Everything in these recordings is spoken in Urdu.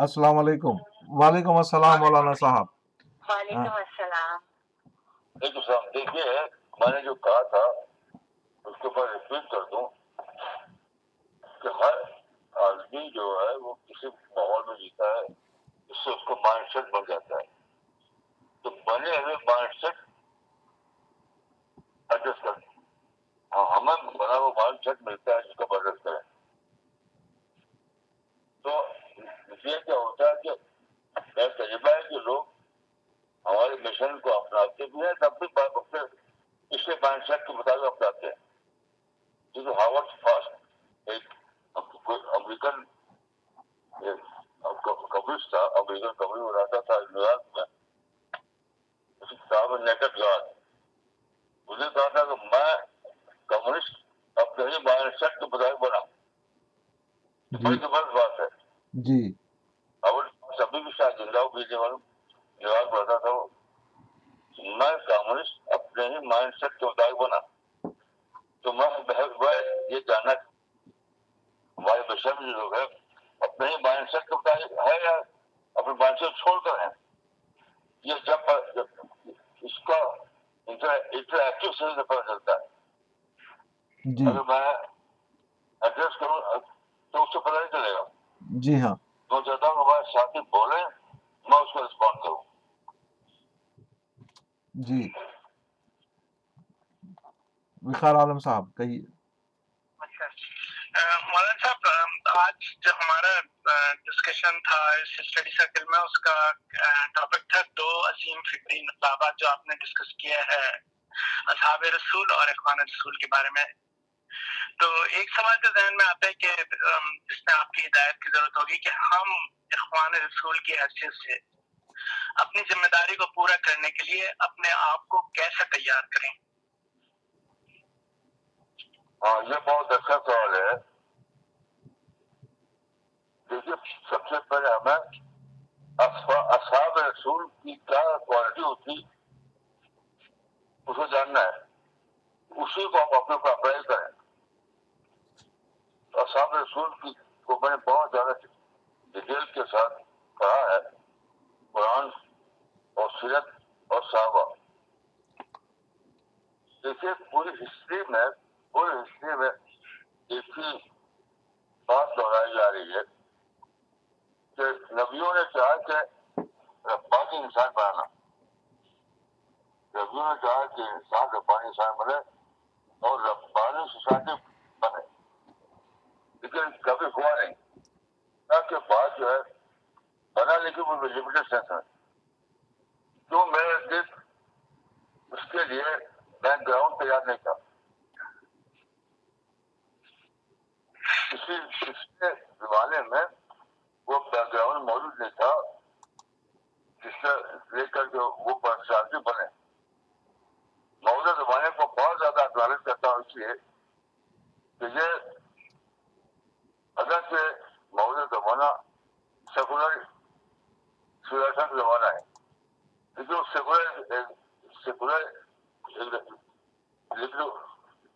السلام علیکم۔ وعلیکم السلام مولانا صاحب۔ وعلیکم السلام۔ دیکھو صاحب دیکھیے میں نے جو کہا تھا اس کے اوپر ریپیٹ کر دوں کہ ہر آدمی جو ہے وہ کسی ماحول میں جیتا ہے اس سے اس کو مائنڈ سیٹ بن جاتا ہے۔ تو بنے ہوئے مائنڈ سیٹ ایڈجسٹ کر ہاں ہمیں بنا ہوا مائنڈ سیٹ ملتا ہے جس کو ایڈجسٹ کریں تو یہ کیا ہوتا ہے کہ میرا تجربہ ہے کہ لوگ ہمارے مشن کو اپناتے بھی ہیں تب بھی پچھلے مائنڈ سیٹ کے مطابق اپناتے ہیں۔ کیونکہ ہاورڈ فاسٹ ایک امریکن کمسٹ تھا امریکن کمسٹ میں رہتا تھا نیو یارک میں۔ اس کی کتاب ہے نیکٹ گاڈ مجھے کہا تھا کہ میں کمیونسٹ اپنے ہی مائنڈ سیٹ کے مطابق بنا۔ بڑی زبردست بات ہے۔ جی۔ زندہ بیچنے والوں جواب رہتا تھا میں کامسٹ اپنے ہی مائنڈ سیٹ کے مطابق بنا۔ تو میں یہ جاننا ہمارے بشر میں جو لوگ ہیں اپنے ہی مائنڈ سیٹ کے مطابق ہے یا اپنے مائنڈ سیٹ چھوڑ کر ہیں؟ یہ جب اس کا انٹریکٹو سے پتا چلتا ہے۔ جی۔ اگر میں ایڈریس کروں تو اس سے پتہ نہیں چلے گا۔ جی ہاں۔ میں چاہتا ہوں ہمارے ساتھی بولے میں اس کو رسپونڈ کروں۔ جی۔ وقار عالم صاحب کہیے۔ اچھا۔ مولانا صاحب آج جو ہمارا ڈسکشن تھا اس اسٹڈی سرکل میں اس کا ٹاپک تھا دو عظیم فکری انقلابات جو آپ نے ڈسکس کیا ہے اصحاب رسول اور اخوان رسول کے بارے میں۔ تو ایک سوال تو ذہن میں آتا ہے کہ اس میں آپ کی ہدایت کی ضرورت ہوگی کہ ہم اخوان رسول کی حیثیت سے۔ اپنی ذمہ داری کو پورا کرنے کے لیے اپنے آپ کو کیسے تیار کریں؟ ہاں یہ بہت اچھا سوال ہے۔ دیکھیے، سب سے پہلے ہمیں اصحاب رسول کی کیا کوالٹی ہوتی، اسے جاننا ہے۔ اسی کو ہم اپنے اوپر اپلائی کریں۔ اصحاب رسول کی کو میں نے بہت زیادہ ڈیٹیل کے ساتھ پڑھا ہے، قرآن اور سیرت اور صحابہ۔ دیکھیے، پوری ہسٹری میں، پوری ہسٹری میں ایک ہی بات دہرائی جا رہی ہے کہ نبیوں نے چاہا کہ ربانی انسان بنانا۔ نبیوں نے چاہا کہ انسان ربانی انسان بنے اور ربانی سوسائٹی بنے۔ لیکن کبھی ہوا نہیں۔ کے بعد جو ہے بنا لیکن وہ لمیٹڈ سینس ہے جو میرے نزدیک اس کے لیے بیک گراؤنڈ تیار نہیں تھا۔ کسی پچھلے زمانے میں وہ بیک گراؤنڈ موجود نہیں تھا، جس سے لے کر جو وہ پرسنالٹی بنے۔ موجودہ زمانے کو بہت زیادہ اکنالج کرتا ہوں اس لیے کہ یہ اگر سے موجودہ زمانہ سیکولر کا زمانہ ہے۔ لیکن وہ سیکولر سیکولر لیکن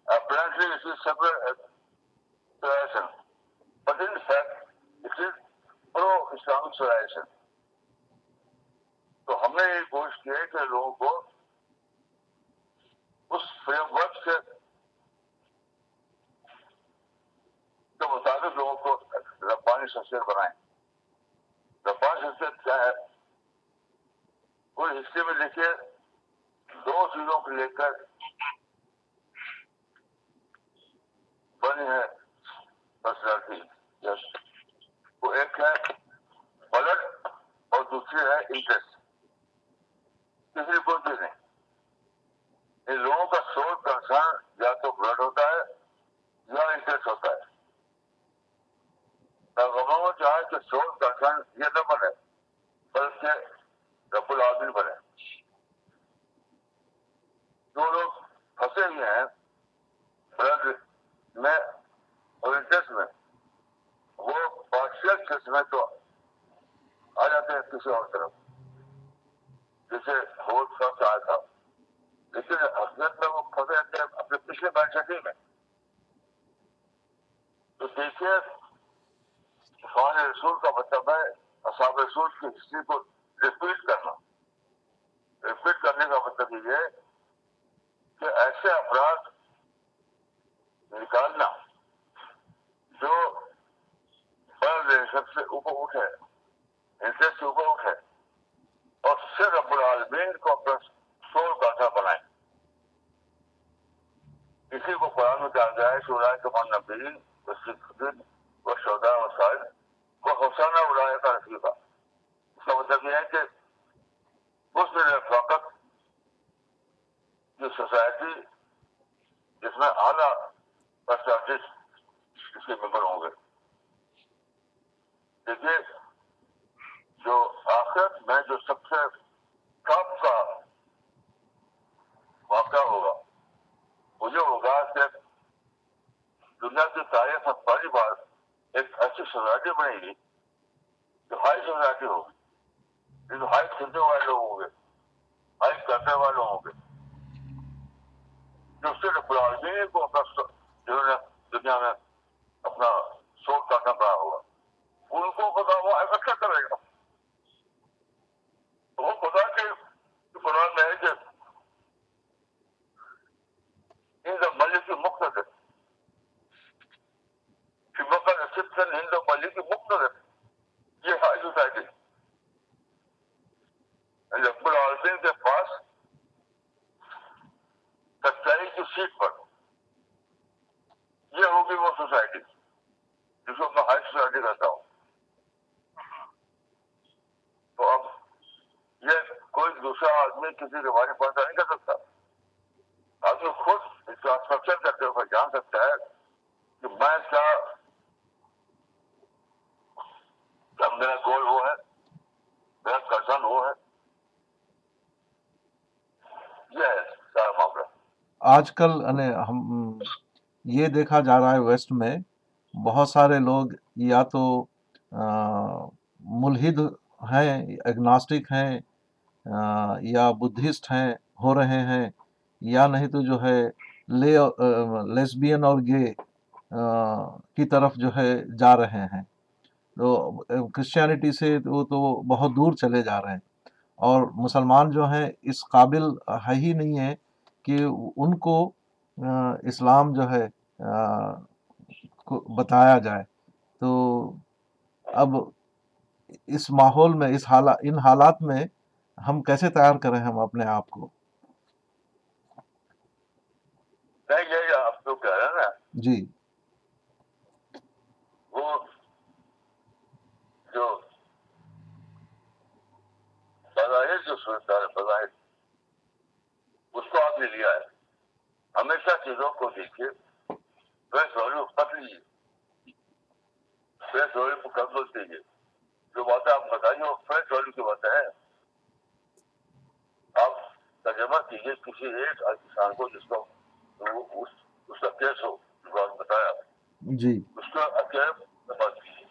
apparently it is secular but in fact it pro Islamic civilization تو ہم نے یہ کوشش کی ہے کہ لوگوں کو اس فریم ورک سے کے مطابق لوگوں کو ربانی شخصیت بنائیں ربانی شخصیت کیا ہے پوری ہسٹری میں دیکھیے دو چیزوں کو لے کر بنی ہے پرسنالٹی یس وہ ایک ہے بلٹ اور دوسری ہے انٹرسٹ کسی کو بھی نہیں ان لوگوں کا سوچ کنسرن یا تو بلڈ ہوتا ہے یا انٹرسٹ ہوتا ہے پیغمبروں چاہے کہ سوچ کنسرن یہ نہ بنے بلکہ رب العالمین بنے جو لوگ پھنسے ہوئے ہیں بلڈ میں اور انٹرسٹ میں وہ پارشل کیس میں تو آ جاتے ہیں کسی اور طرف جیسے ہوٹ فرسٹ آیا تھا لیکن حقیقت میں وہ پھنسے رہتے ہیں اپنے پچھلے بادشاہی میں تو دیکھیے خان رسول کا مطلب ہے اصحاب رسول کی ہسٹری کو ریپیٹ کرنا ریپیٹ کرنے کا مطلب یہ ہے کہ ایسے افراد نکالنا جو سب سے اوپر اٹھے انٹرسٹ سے اوپر اٹھے اور سے رب العالمین کو اپنا سول گاٹھا بنائے کسی کو قرآن میں کہا گیا ہے شورائے کمان نبین و شودا و شاید کو حوصلہ اڑائے کا رسیفہ اس کا مطلب یہ ہے کہ اس رفاقت کی سوسائٹی جس میں اعلیٰ پرسنٹیج اس کے ممبر ہوں گے دیکھیے جو آخرت میں جو سب سے ٹاپ کا واقعہ ہوگا وہ یہ ہوگا کہ دنیا کی تاریخ میں پہلی بار ایک سوسائٹی بنے گی جو ہائی سوسائٹی ہوگی جو ہائی سننے والے لوگ ہوں گے ہائی کرنے والے ہوں گے جو صرف العالمین کو اپنا جنہوں نے دنیا میں اپنا سوٹ کاٹنا پڑا ہوگا ان کو خدا وہ ایسا کیا کرے گا وہ خدا کے قرآن میں ہے کہ ان ملک کی مقصد ہے ہند ملک کی مقصد یہ ہائی سوسائٹی رب العالمین کے پاس سچائی کی سیٹ پر یہ ہوگی وہ سوسائٹی جس کو میں ہائی سوسائٹی کہتا ہوں تو اب یہ کوئی دوسرا آدمی کسی کے بارے نہیں کر سکتا آدمی خود انفراسٹرکچر کرتے ہوئے جان سکتا ہے کہ میں کیا میرا گول وہ ہے میرا کنسرن وہ ہے یہ ہے سارا معاملہ آج کل یعنی ہم یہ دیکھا جا رہا ہے ویسٹ میں، بہت سارے لوگ یا تو ملحد ہیں، اگناسٹک ہیں یا بدھسٹ ہیں، ہو رہے ہیں، یا نہیں تو جو ہے لے لیسبین اور گے کی طرف جو ہے جا رہے ہیں۔ تو کرسچینٹی سے وہ تو بہت دور چلے جا رہے ہیں۔ اور مسلمان جو ہیں، اس قابل ہے ہی نہیں ہے کہ ان کو اسلام جو ہے بتایا جائے۔ تو اب اس ماحول میں، اس حالات ان حالات میں ہم کیسے تیار کریں ہم اپنے آپ کو؟ نہیں یہ آپ تو کہہ رہے ہیں نا جی۔ وہ جو بظاہر جو سنتا ہے بظاہر اس کو آپ نے لیا ہے۔ ہمیشہ چیزوں کو دیکھیے فیس ویلو کر لیجیے۔ ویلو کو دیجیے جو باتیں آپ بتائیے وہ فیس ویلو کی باتیں ہیں۔ ترجمہ کیجیے کسی ایک انسان کو جس کو اس کا کیس ہو جو آپ بتایا۔ جی۔ اس کا اکیلے بات کیجیے۔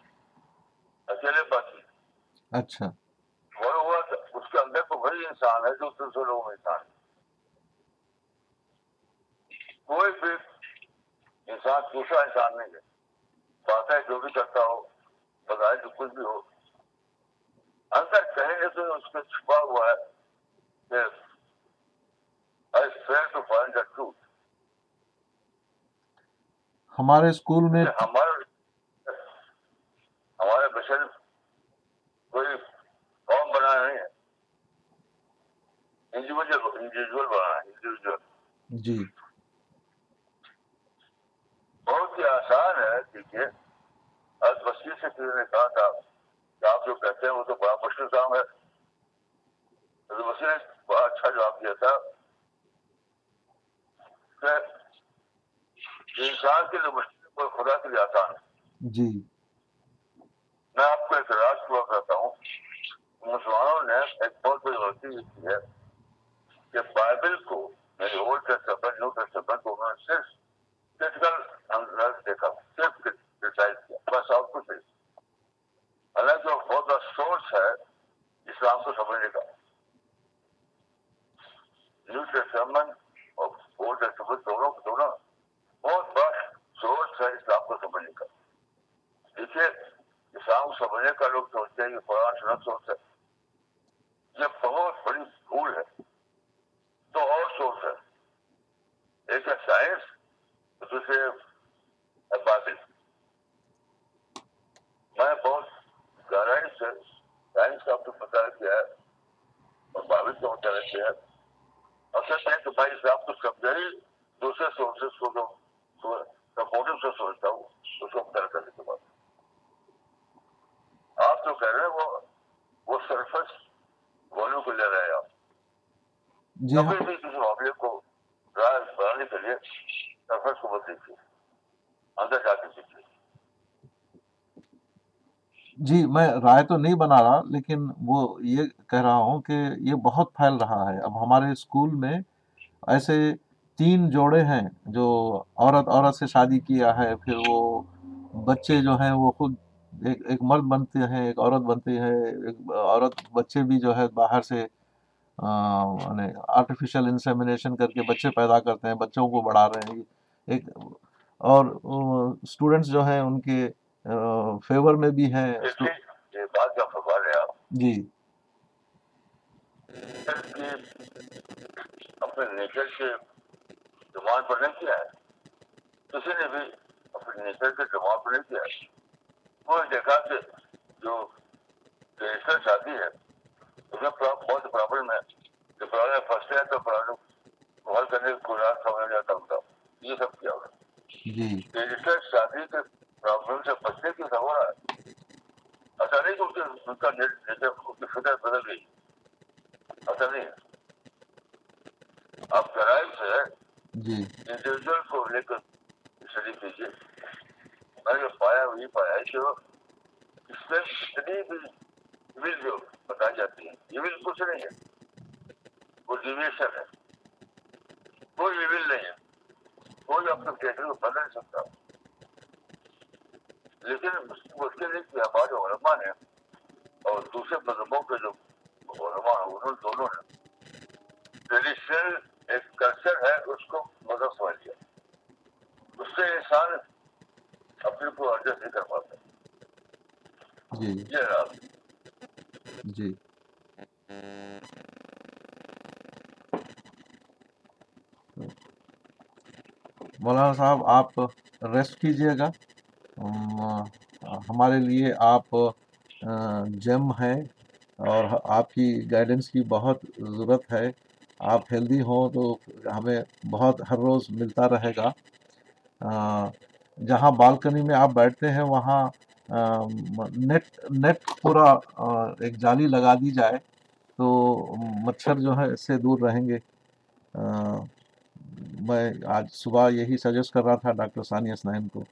اکیلے بات کیجیے۔ اچھا۔ وہ ہوا اس کے اندر تو وہی انسان ہے جو دوسرے لوگوں میں انسان ہے۔ کوئی بھی انسان دوسرا انسان نہیں ہے۔ باتیں جو بھی کرتا ہو بظاہر جو کچھ بھی ہو۔ اندر کہیں گے تو اس میں چھپا ہوا ہے کہ I feel to find the truth ہمارے اسکول میں ہمارے ہمارے مشن کوئی قوم بنانا نہیں ہے۔ انڈیویجل انڈیویجل بنانا ہے انڈیویجل جی۔ بہت ہی آسان ہے دیکھیے۔ آج سے کسی نے کہا تھا کہ آپ جو کہتے ہیں وہ تو بڑا مشکل کام ہے۔ وسیع نے بڑا اچھا جواب دیا تھا۔ انسان کے لیے مشکل کوئی خدا کے لیے آسان ہے۔ جی۔ میں آپ کو اعتراض ہوا کرتا ہوں۔ مسلمانوں نے ایک بہت بڑی غلطی یہ کی ہے کہ بائبل کو میری اولڈ ٹیسٹمنٹ نیو ٹیسٹمنٹ کو انہوں نے صرف کریٹیکل اندر دیکھا صرف کرٹیسائز کیا بس اور کچھ نہیں۔ حالانکہ وہ بہت بڑا سورس ہے اسلام کو سمجھنے کا۔ نیو ٹیسٹمنٹ وہ دونوں دونوں۔ بہت بڑا سوچ ہے اسلام کو سمجھنے کا۔ دیکھیے، اسلام سمجھنے کا لوگ ہیں کہ قرآن یہ بہت بڑی بھول ہے۔ اور ہے۔ ایک ہے سائنس، دوسرے بادل میں بہت گہرائی سے سائنس کا آپ کو پتا کیا ہے اور بابل کا مطالعہ کیا ہے۔ کوشش ہے کہ بھائی اسے صاحب کو سمجھائی دوسرے سورسز کو جو سپورٹو سے سوچتا ہوں اس کو طے کرنے کے بعد آپ جو کہہ رہے ہیں وہ وہ سرفس والوں کو لے رہے ہیں آپ کبھی بھی کسی معاملے کو رائے بنانے کے لیے سرفس کو مت دیکھیے اندر جا کے سیکھ لیجیے جی میں رائے تو نہیں بنا رہا، لیکن وہ یہ کہہ رہا ہوں کہ یہ بہت پھیل رہا ہے۔ اب ہمارے اسکول میں ایسے تین جوڑے ہیں جو عورت عورت سے شادی کیا ہے، پھر وہ بچے جو ہیں وہ خود ایک ایک مرد بنتے ہیں، ایک عورت بنتی ہے ایک عورت بچے بھی جو ہے باہر سے آرٹیفیشل انسیمنیشن کر کے بچے پیدا کرتے ہیں، بچوں کو بڑھا رہے ہیں۔ ایک، اور اسٹوڈنٹس جو ہیں ان کے فیور میں بھی ہیں۔ جی، جی، جی، ہے جی۔ اپنے نیچر کے پر نہیں کیا ہے؟ کسی نے بھی اپنے نیچر کے پر نہیں کیا ہے؟ وہ دیکھا کہ جو شادی ہے اس میں بہت پرابلم ہے جو پرابلم تو پرابلم حل کرنے سمجھ آتا ہوتا یہ سب کیا ہوا؟ شادی کے پرابلم بچنے کے نہیں کا کی بدل گئی نہیں آپ کرائم سے انڈیویجل کو لے کر اسٹڈی کیجیے میں نے پایا وہی پایا کہ اس میں بھی جو بتائی جاتی ہے یہ کچھ نہیں ہے وہ ڈیویشن ہے کوئی ول نہیں ہے کوئی اپنے ڈیٹر کو بدل نہیں سکتا لیکن مشکل ہے کہ ہمارے علماء نے اور دوسرے مذہبوں کے جو علماء ہیں انہوں دونوں نے ٹریڈیشنل ایک کلچر ہے اس کو مذہب سمجھ لیا۔ اس سے انسان اپنے کو ایڈجسٹ نہیں کر پاتا۔ جی۔ جی۔ مولانا صاحب آپ ریسٹ کیجیے گا۔ ہمارے لیے آپ جم ہیں اور آپ کی گائیڈنس کی بہت ضرورت ہے۔ آپ ہیلدی ہوں تو ہمیں بہت ہر روز ملتا رہے گا۔ جہاں بالکنی میں آپ بیٹھتے ہیں، وہاں نیٹ نیٹ پورا ایک جالی لگا دی جائے تو مچھر جو ہے اس سے دور رہیں گے۔ میں آج صبح یہی سجیسٹ کر رہا تھا ڈاکٹر ثانیہ اسنائن کو۔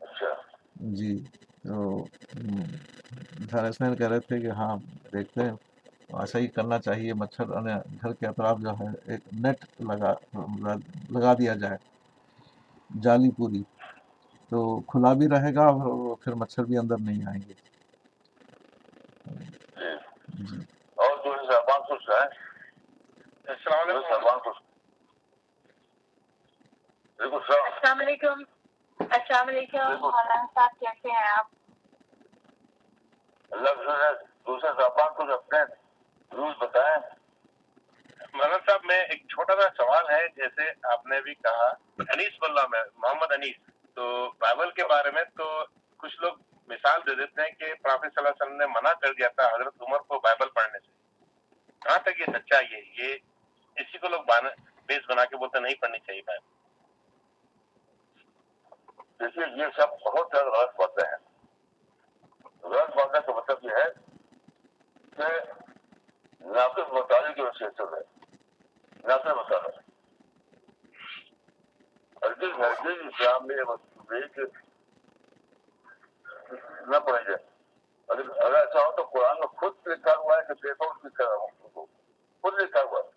اچھا۔ جی تو کہہ رہے تھے کہ ہاں دیکھتے ہیں۔ ایسا ہی کرنا چاہیے مچھر گھر کے اطراف جو ہے ایک نیٹ لگا لگا دیا جائے جالی پوری۔ تو کھلا بھی رہے گا اور پھر مچھر بھی اندر نہیں آئیں گے۔ جی۔ جی۔ اور جو ہے۔ السلام علیکم۔ السلام۔ علیکم۔ السلام علیکم۔ صاحب کیسے ہیں آپ؟ اللہ دوسرے صاحب کچھ اپنے رول بتائیں۔ مولانا صاحب میں ایک چھوٹا سا سوال ہے جیسے آپ نے بھی کہا انیس واللہ میں محمد انیس۔ تو بائبل کے بارے میں تو کچھ لوگ مثال دے دیتے ہیں کہ پرافیت صلی اللہ علیہ وسلم نے منع کر دیا تھا حضرت عمر کو بائبل پڑھنے سے۔ کہاں تک یہ سچائی ہے؟ یہ اسی کو لوگ بیس بنا کے بولتے نہیں پڑھنی چاہیے بائبل۔ دیکھیے یہ سب بہت زیادہ غلط باتیں ہیں۔ غلط باتیں کا مطلب یہ ہے کہ ناقص مطالعے کی وجہ سے ہے ناقص مطالعہ ہرگز ہرگز اسلام میں مطلب ہے کہ نہ پڑھائی جائے۔ اگر اگر ایسا ہو تو قرآن میں خود لکھا ہوا ہے کہ دیکھو اس کی طرح خود لکھا ہوا ہے۔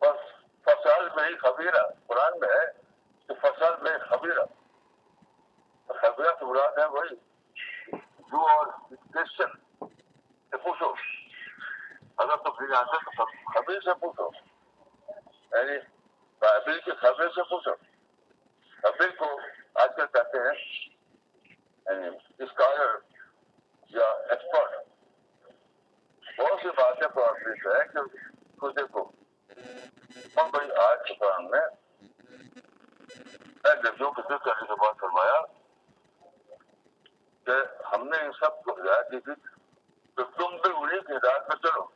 بس فسال میں ہی خبیرہ۔ قرآن میں ہے۔ کہ فصل میں خبیرہ خبیرہ تو مراد ہے وہی جو اور کرسچن سے پوچھو۔ اگر تو پھر آتے تو خبیر سے پوچھو۔ یعنی بائبل کے خبر سے پوچھو۔ خبر کو آج کل کہتے ہیں یعنی اسکالر یا ایکسپرٹ بہت سی باتیں پرابلم ہے کہ خود دیکھو۔ ہاں بڑی آج کے دوران میں نبیوں کے ذکر کرنے کے بعد فرمایا کہ ہم نے ان سب کو ہدایت دی تھی تو تم بھی انہیں کی ہدایت چلو۔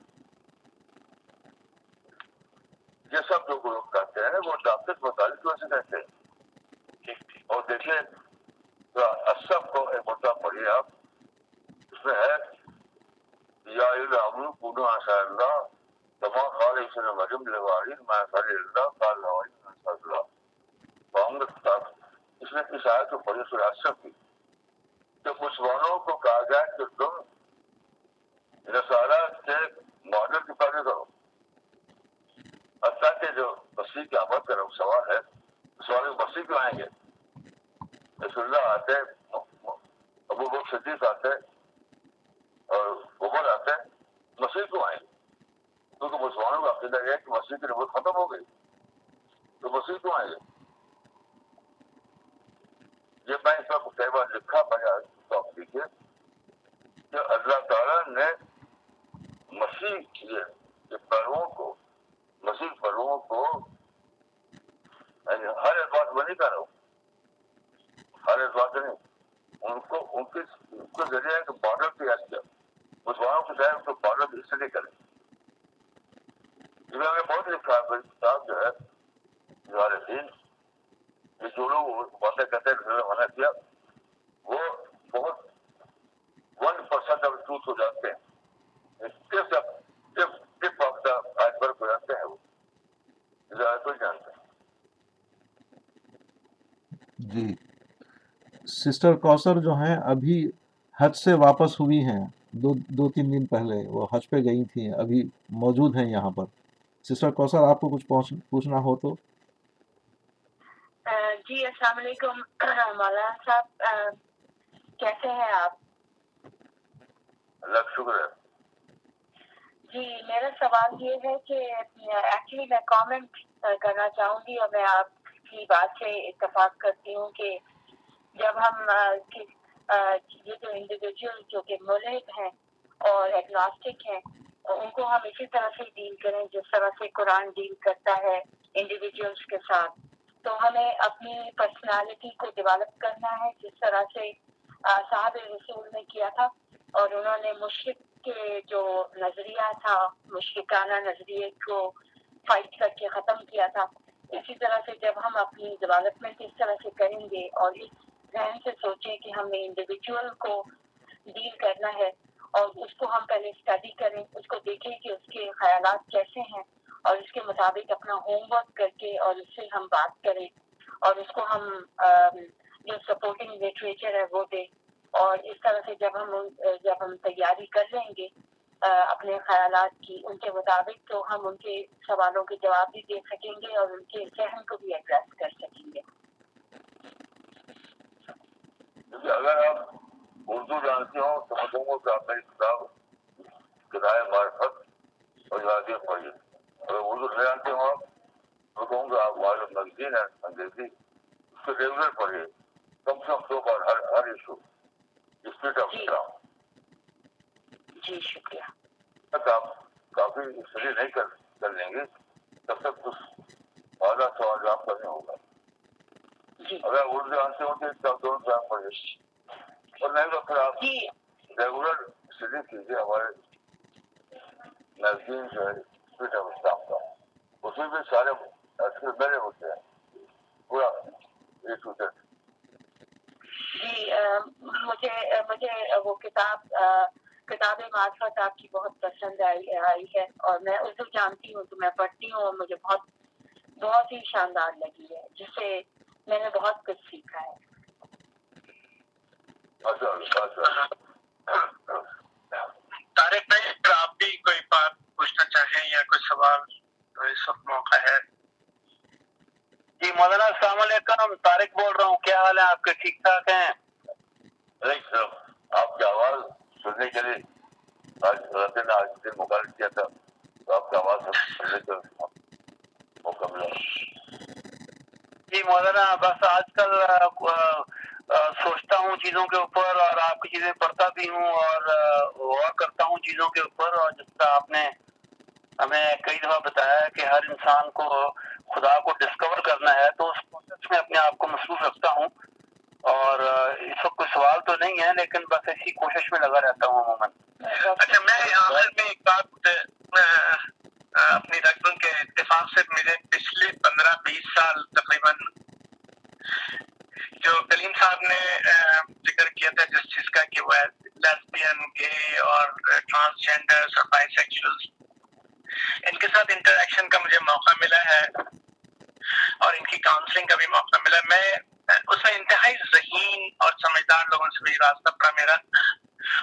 یہ سب جو لوگ کہتے ہیں وہ ڈاکٹر مطالعے کی وجہ سے کہتے ہیں؟ اور دیکھیے اشرف کو ایک مدعا پڑھیے آپ۔ اس میں ہے یا اللہ تمام خال اسن مریم لواری میں خالی اللہ اللہ محمد اس نے اس آیت کو پڑھی سر کی۔ کہ مسلمانوں کو کہا جائے کہ تم رسالہ کے ماڈل کی پیروی کرو۔ حتیٰ کہ جو مسیح کی آمد کا سوال ہے سوال مسیح کیوں آئیں گے؟ رسول اللہ آتے، ابو بک صدیق آتے اور عمر آتے، مسیح کیوں آئیں؟ گے کیونکہ مسلمانوں کا عقیدہ یہ ہے کہ مسیح کی نبوت ختم ہو گئی۔ تو مسیح کیوں آئیں گے؟ یہ میں اس وقت کئی لکھا پڑا آپ دیکھیے کہ اللہ تعالیٰ نے مسیح کے پہلوؤں کو، مسیح پہلوؤں کو یعنی ہر اعتبار میں نہیں کر رہا ہوں۔ ہر اعتبار نہیں، ان کو، ان کے ان کے ذریعے ایک بارڈر تیار کیا۔ مسلمانوں کے ذریعے ان کو بارڈر اس اسٹڈی کرے جنہوں نے بہت لکھا ہے۔ کتاب جو ہے ہمارے دین جو لوگ باتیں کہتے ہیں منع کیا، وہ بہت ون پرسینٹ آف ٹروتھ ہو جاتے ہیں۔ ٹپ آف دا آج ہو جاتے ہیں وہ۔ کوئی جانتے ہیں جی۔ سسٹر کوثر جو ہیں، ابھی حج سے واپس ہوئی ہیں۔ دو دو تین دن پہلے وہ حج پہ گئی تھیں، ابھی موجود ہیں یہاں پر۔ سسٹر کوثر آپ کو کچھ پوچھنا ہو تو؟ جی السلام علیکم۔ مولانا صاحب کیسے ہیں آپ؟ اللہ کا شکر ہے۔ جی میرا سوال یہ ہے کہ ایکچولی میں کامنٹ کرنا چاہوں گی اور میں آپ کی بات سے اتفاق کرتی ہوں کہ جب ہم یہ جو انڈیویجول جو کہ ملحد ہیں اور ایگناسٹک ہیں ان کو ہم اسی طرح سے ڈیل کریں جس طرح سے قرآن ڈیل کرتا ہے انڈیویجولس کے ساتھ۔ تو ہمیں اپنی پرسنالٹی کو ڈیولپ کرنا ہے، جس طرح سے صاحب رسول نے کیا تھا۔ اور انہوں نے مشرق کے جو نظریہ تھا، مشرقانہ نظریے کو فائٹ کر کے ختم کیا تھا۔ اسی طرح سے جب ہم اپنی ڈیولپمنٹ اس طرح سے کریں گے اور اس ذہن سے سوچیں کہ ہمیں انڈیویجول کو ڈیل کرنا ہے اور اس کو ہم پہلے اسٹڈی کریں، اس کو دیکھیں کہ اس کے خیالات کیسے ہیں۔ اور اس کے مطابق اپنا ہوم ورک کر کے اور اس سے ہم بات کریں اور اس کو ہم جو سپورٹنگ لٹریچر ہے وہ دیں۔ اور اس طرح سے جب ہم جب ہم تیاری کر لیں گے اپنے خیالات کی ان کے مطابق تو ہم ان کے سوالوں کے جواب بھی دے سکیں گے اور ان کے ذہن کو بھی ایڈریس کر سکیں گے۔ جی، اگر آپ اردو جانتے ہو تو آپ میری کتاب کرائے معرفت اور یادیں پڑھیے۔ اگر اردو نہیں جانتے ہو آپ میں کہوں گا آپ ہمارے میگزین ہے انگریزی اس کو ریگولر پڑھیے کم سے کم دو بار ہر ہر ایشو اسپیٹ آف اسلام جی شکریہ آپ کافی اسٹڈی نہیں کر کر لیں گے تب تک کچھ اعلیٰ سوال جواب کرنے ہوگا جی اگر اردو جانتے ہوں تو دونوں جان پڑے اور نہیں تو پھر آپ ریگولر اسٹڈی کیجیے ہمارے میگزین جو ہے اسلام کا اس میں بھی سارے میرے ہوتے ہیں۔ پورا اے ٹو زیڈ جی مجھے مجھے وہ کتاب کتاب معرفت آپ کی بہت پسند آئی آئی ہے اور میں اردو جانتی ہوں تو میں پڑھتی ہوں اور مجھے بہت بہت ہی شاندار لگی ہے جس سے میں نے بہت کچھ سیکھا ہے اچھا اچھا طارق بھائی اگر آپ بھی کوئی بات پوچھنا چاہیں یا کوئی سوال تو اس وقت موقع ہے جی مولانا السلام طارق بول رہا ہوں کیا حال ہے؟ آپ کے ٹھیک ٹھاک ہیں؟ آپ کی آواز سننے کے لیے آج رتے نے آج دن مقرر کیا تھا۔ تو آپ کی آواز سننے کا موقع ملا۔ جی مولانا بس آج کل سوچتا ہوں چیزوں کے اوپر اور آپ کی چیزیں پڑھتا بھی ہوں اور غور کرتا ہوں چیزوں کے اوپر۔ اور جس طرح آپ نے ہمیں کئی دفعہ بتایا ہے کہ ہر انسان کو خدا کو ڈسکور کرنا ہے تو اس پروسیس میں اپنے آپ کو مصروف رکھتا ہوں اور اس وقت کوئی سوال تو نہیں ہے لیکن بس اسی کوشش میں لگا رہتا ہوں عموماً۔ اچھا میں آخر میں ایک بات آ، آ، اپنی رقم کے اتفاق سے مجھے پچھلے پندرہ بیس سال تقریباً جو کلیم صاحب نے ذکر کیا تھا جس چیز کا کہ وہ لیسبین گے اور ٹرانسجینڈر اور بائی سیکچوئل ان کے ساتھ انٹریکشن کا مجھے موقع ملا ہے۔ اور ان کی کاؤنسلنگ کا بھی موقع ملا۔ میں اس میں انتہائی ذہین اور سمجھدار لوگوں سے بھی راستہ پڑا میرا۔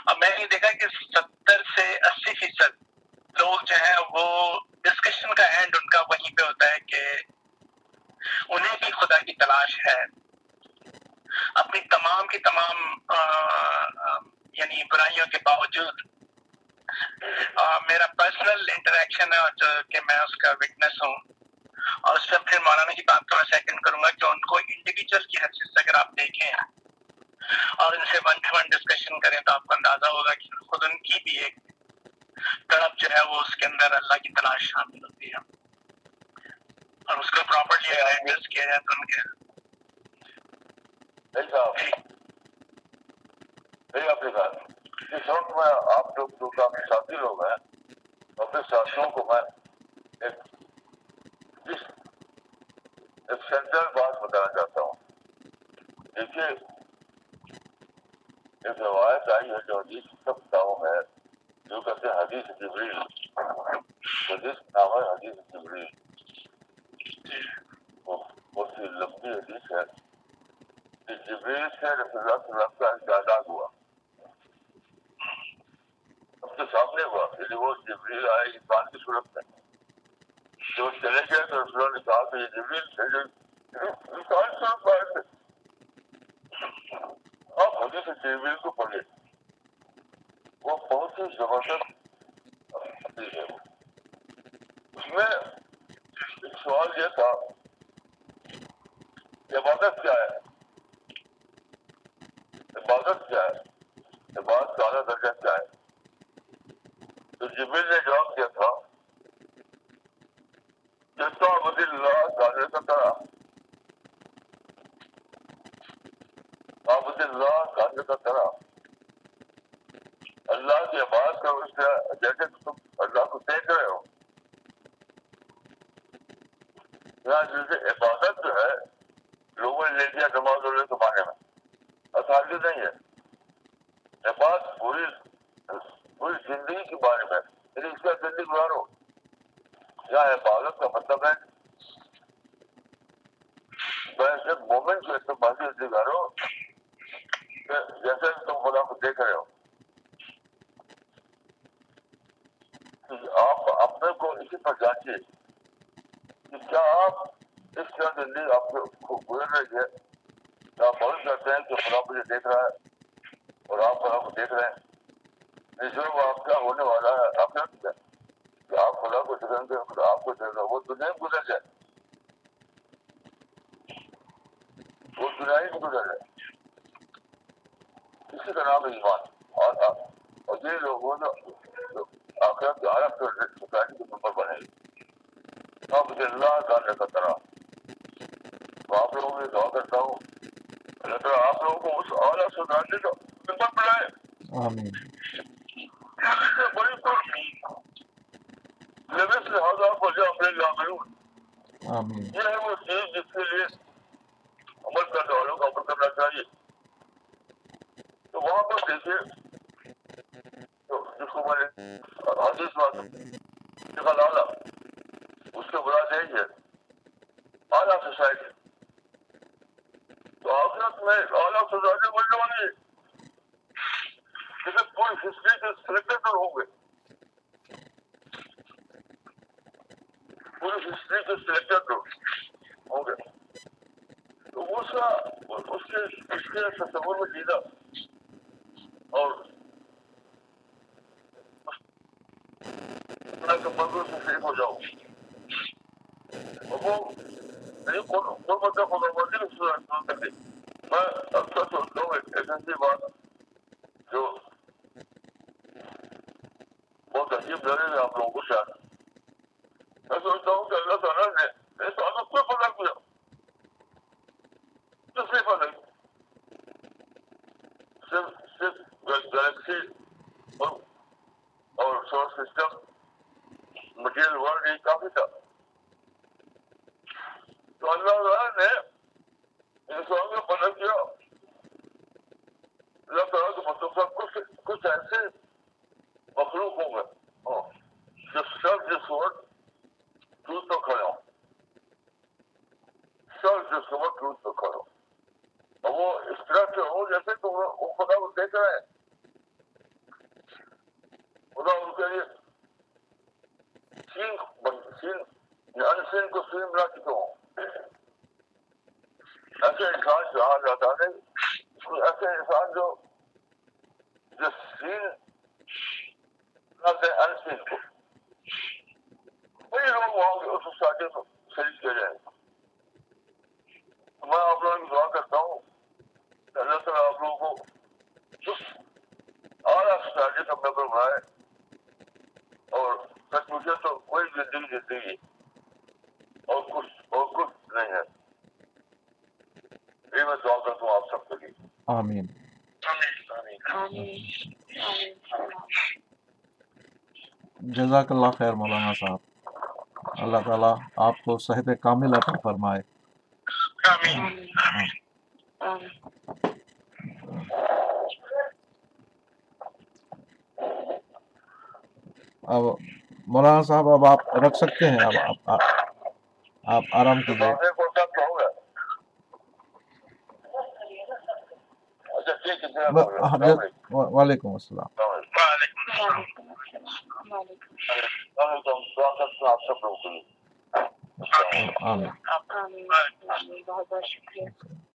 اور میں نے دیکھا کہ ستر سے اسی فیصد لوگ جو ہیں وہ ڈسکشن کا اینڈ ان کا وہیں پہ ہوتا ہے کہ انہیں بھی خدا کی تلاش ہے۔ اپنی تمام کی تمام یعنی برائیوں کے باوجود میرا پرسنل انٹریکشن ہے اور جو کہ میں اس کا وٹنس ہوں۔ اور اس سے پھر مولانا کی بات کو میں سیکنڈ کروں گا کہ ان کو انڈیویجول کی حیثیت سے اگر آپ دیکھیں اور ان سے ون ٹو ون ڈسکشن کریں تو آپ کو اندازہ ہوگا کہ خود ان کی بھی ایک تڑپ جو ہے وہ اس کے اندر اللہ کی تلاش شامل ہوتی ہے۔ اور اس کو پراپرلی ایڈریس کیا جائے تو ان کے آپ نے کہا وقت میں آپ لوگ جو کافی ساتھی لوگ ہیں اپنے ساتھیوں کو میں ایک ایک سینٹرل بات بتانا چاہتا ہوں۔ دیکھیے ایک روایت آئی ہے جو حدیث سب کتابوں میں ہے، جو کہتے ہیں حدیث جبریل۔ حدیث نام ہے حدیث جبریل۔ بہت سی لمبی حدیث ہے کہ جبریل سے رسول اللہ صلی اللہ علیہ وسلم کا اجازت ہوا۔ اب تو سامنے ہوا یعنی وہ جبریل آئے، انسان کی صورت میں جو چلے گئے تو رسول اللہ نے کہا کہ یہ جبریل تھے جو انسان کی صورت میں آئے تھے آپ حدیث جبریل کو پڑھے وہ بہت ہی زبردست حدیث ہے اس میں سوال یہ تھا عبادت کیا ہے عبادت کیا ہے عبادت کا اعلیٰ درجہ کیا ہے تو جبریل نے جواب دیا تھا کہ تو عبد اللہ تعالی کا طرح عبد اللہ تعالی کا طرح اللہ کی عبادت کرو اس سے جیسے کہ تم اللہ کو دیکھ رہے ہو یہاں جیسے عبادت جو ہے لوگوں نے لے لیا نماز والے زمانے میں۔ آسانی نہیں ہے عبادت پوری پوری زندگی کے بارے میں۔ یعنی اس کا زندگی گزارو یہاں عبادت کا مطلب ہے؟ ویسے مومنٹ جو استعمال زندگی گزارو جیسے تم خدا کو دیکھ رہے ہو۔ آپ اپنے کو اسی پر جانچیے کہ کیا آپ اس طرح زندگی آپ کو گزر رہی ہے کہ آپ بہت کرتے ہیں کہ خدا مجھے دیکھ رہا ہے اور آپ خدا کو دیکھ رہے ہیں جو آپ کا ہونے والا ہے آپ نے کہ آپ خدا کو دیکھیں گے خدا آپ کو دیکھ رہا وہ دنیا میں گزر جائے وہ دنیا ہی میں گزر جائے اسی کا نام ہے ایمان اور اور یہ لوگوں نے آخرت کے عالم سے سوسائٹی کے ممبر بنے اب اللہ تعالیٰ کا طرح آپ لوگوں کو دعا کرتا ہوں۔ اللہ تعالیٰ آپ لوگوں کو اس اعلیٰ سوسائٹی کا ممبر بنائے۔ سے اپنے یہ ہے وہ چیز جس کے لیے عمل کرنے والوں کو عمل کرنا چاہیے۔ تو وہاں پر دیکھیے تو جس کو میں نے حدیث بات اس کے براد یہی ہے۔ کچھ مخلوق ہوں گے زندگی اور کچھ اور کچھ نہیں ہے یہ میں دعا کرتا ہوں آپ سب کے لیے آمین جزاک اللہ خیر مولانا صاحب اللہ تعالیٰ آپ کو صحت کامل عطا فرمائے آمین مولانا صاحب اب آپ رکھ سکتے ہیں اب آپ آپ آرام کیجیے۔ ہاں، جی، وعلیکم السلام۔ بہت بہت شکریہ۔